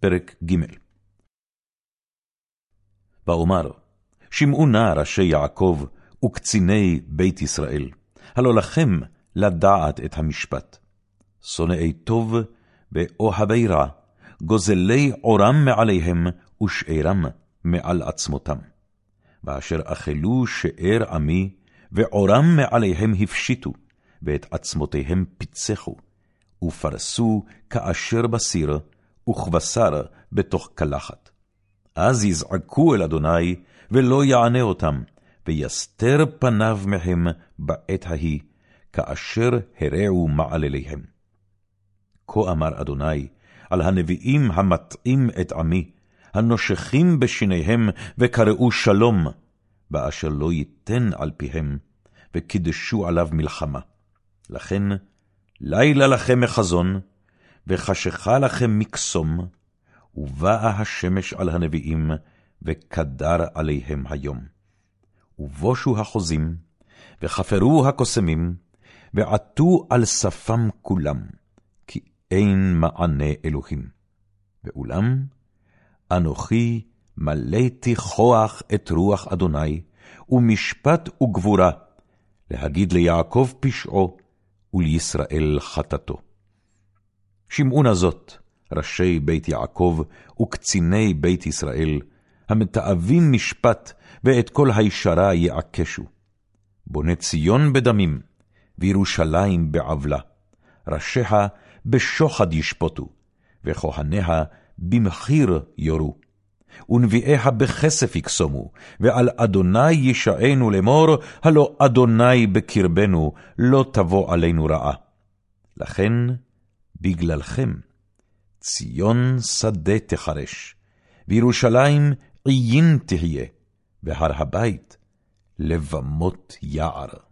פרק ג. ואומר, שמעו נא ראשי יעקב וקציני בית ישראל, הלא לכם לדעת את המשפט. שונאי טוב ואוהבי רע, גוזלי עורם מעליהם ושארם מעל עצמותם. ואשר אכלו שאר עמי, ועורם מעליהם הפשיטו, ואת עצמותיהם פיצחו, ופרסו כאשר בסיר, וכבשר בתוך קלחת. אז יזעקו אל אדוני, ולא יענה אותם, ויסתר פניו מהם בעת ההיא, כאשר הרעו מעלליהם. כה אמר אדוני, על הנביאים המטעים את עמי, הנושכים בשיניהם וקראו שלום, באשר לא ייתן על פיהם, וקידשו עליו מלחמה. לכן, לילה לכם מחזון, וחשכה לכם מקסום, ובאה השמש על הנביאים, וקדר עליהם היום. ובושו החוזים, וחפרו הקוסמים, ועטו על שפם כולם, כי אין מענה אלוהים. ואולם, אנוכי מלאתי כוח את רוח אדוני, ומשפט וגבורה, להגיד ליעקב פשעו, ולישראל חטאתו. שמעו נא זאת, ראשי בית יעקב וקציני בית ישראל, המתעבים משפט, ואת כל הישרה יעקשו. בוני ציון בדמים, וירושלים בעוולה. ראשיה בשוחד ישפוטו, וכהניה במחיר יורו. ונביאיה בכסף יקסומו, ועל אדוני ישענו לאמור, הלא אדוני בקרבנו, לא תבוא עלינו רעה. לכן, בגללכם, ציון שדה תחרש, וירושלים עיין תהיה, והר הבית לבמות יער.